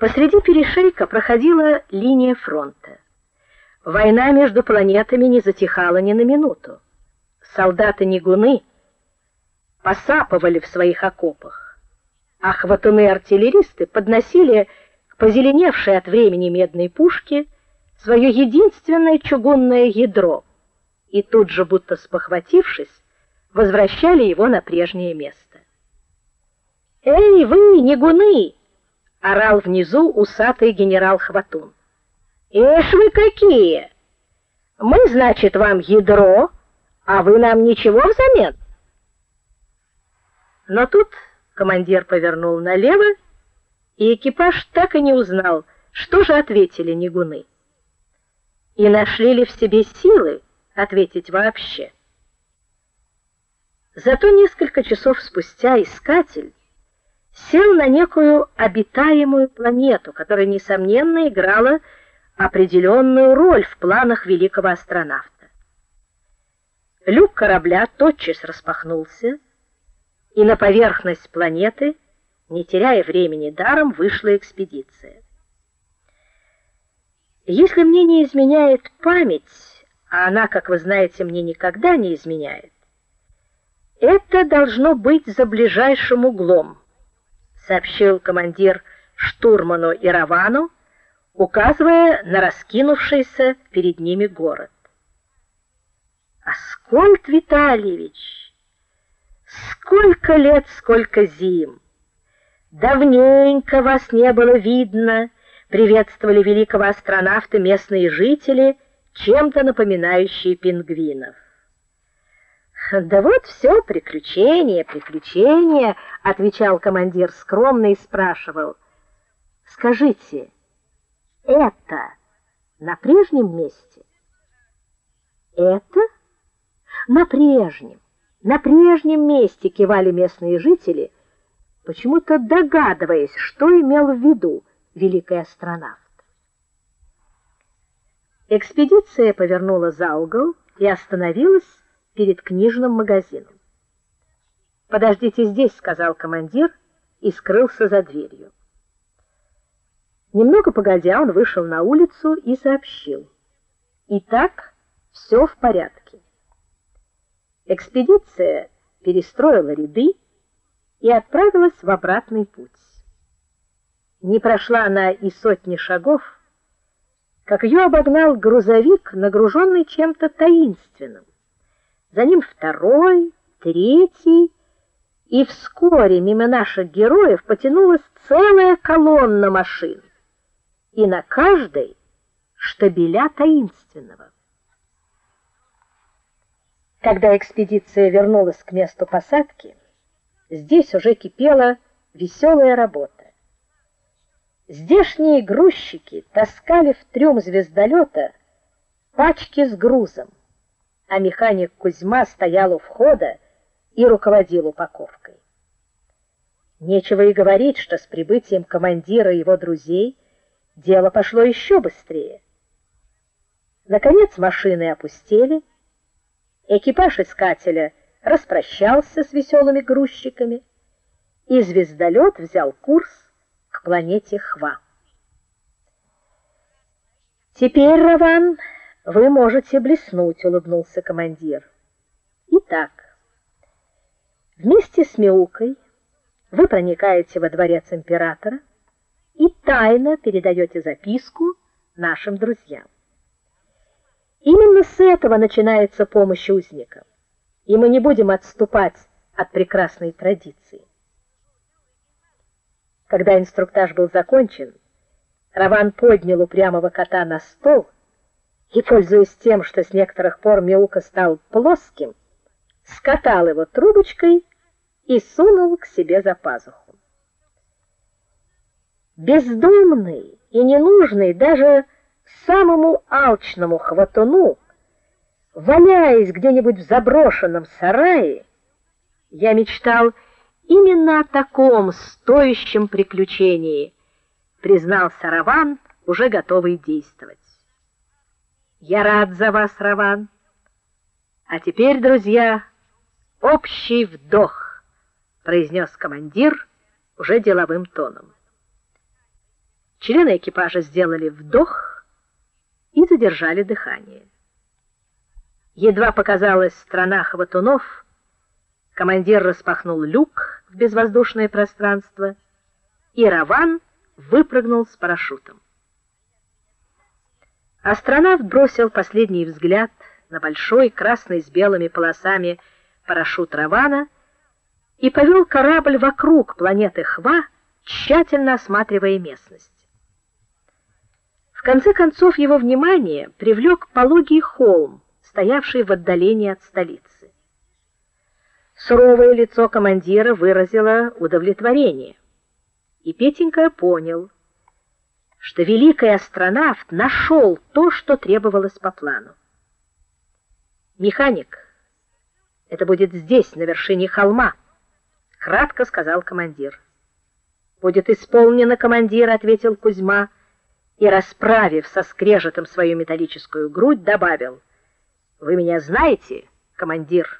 Посреди перешейка проходила линия фронта. Война между планетами не затихала ни на минуту. Солдаты-нигуны посапывали в своих окопах, а хватуны-артиллеристы подносили к позеленевшей от времени медной пушке свое единственное чугунное ядро и тут же, будто спохватившись, возвращали его на прежнее место. "Эй, вы, нигуны!" Орал внизу усатый генерал Хватун. "Эш вы какие! Мы, значит, вам ядро, а вы нам ничего взамен?" Но тут командир повернул налево, и экипаж так и не узнал, что же ответили нигуны. И нашли ли в себе силы ответить вообще. Зато несколько часов спустя искатель сел на некую обитаемую планету, которая несомненно играла определенную роль в планах великого астронавта. Люк корабля тотчас распахнулся, и на поверхность планеты, не теряя времени даром, вышла экспедиция. Если мне не изменяет память, а она, как вы знаете, мне никогда не изменяет, это должно быть за ближайшим углом сообщил командир штурману Иравану, указывая на раскинувшийся перед ними город. Аскольд Витальевич, сколько лет, сколько зим. Давненько вас не было видно, приветствовали великого астронавта местные жители, чем-то напоминающие пингвинов. Да вот все приключения, приключения, отвечал командир скромно и спрашивал: Скажите, это на прежнем месте? Это на прежнем. На прежнем месте кивали местные жители, почему-то догадываясь, что имел в виду великий астронавт. Экспедиция повернула за угол и остановилась перед книжным магазином. "Подождите здесь", сказал командир и скрылся за дверью. Немного погодя, он вышел на улицу и сообщил: "Итак, все в порядке. Экспедиция перестроила ряды и отправилась в обратный путь. Не прошла она и сотни шагов, как ее обогнал грузовик, нагруженный чем-то таинственным за ним второй, третий, и вскоре мимо наших героев потянулась целая колонна машин, и на каждой штабеля таинственного. Когда экспедиция вернулась к месту посадки, здесь уже кипела веселая работа. Здешние грузчики таскали в трюм звездолета пачки с грузом а механик Кузьма стоял у входа и руководил упаковкой. Нечего и говорить, что с прибытием командира и его друзей дело пошло еще быстрее. Наконец машины опустели, экипаж искателя распрощался с веселыми грузчиками, и звездолет взял курс к планете Хва. Теперь, Раван, вы можете блеснуть, улыбнулся командир. Итак, вместе с Мяукой вы проникаете во дворец императора и тайно передаете записку нашим друзьям. Именно с этого начинается помощь узникам. И мы не будем отступать от прекрасной традиции. Когда инструктаж был закончен, Раван поднял упрямого кота на стол и, пользуясь тем, что с некоторых пор Мяука стал плоским, скатал его трубочкой и сунул к себе за пазуху. Бездумный и ненужный даже самому алчному хватуну, валяясь где-нибудь в заброшенном сарае, я мечтал именно о таком стоящем приключении, признал Сараван, уже готовый действовать. Я рад за вас, Раван. А теперь, друзья, общий вдох, произнес командир уже деловым тоном. Члены экипажа сделали вдох и задержали дыхание. Едва показалась страна хватунов, командир распахнул люк в безвоздушное пространство, и Раван выпрыгнул с парашютом. Астронавт бросил последний взгляд на большой красный с белыми полосами парашют Равана и повел корабль вокруг планеты Хва, тщательно осматривая местность. В конце концов его внимание привлек пологий холм, стоявший в отдалении от столицы. Суровое лицо командира выразило удовлетворение. И Петенька понял, что великий астронавт нашел то, что требовалось по плану. Механик, это будет здесь, на вершине холма, кратко сказал командир. Будет исполнено, командир, ответил Кузьма и расправив со скрежетом свою металлическую грудь, добавил: Вы меня знаете, командир?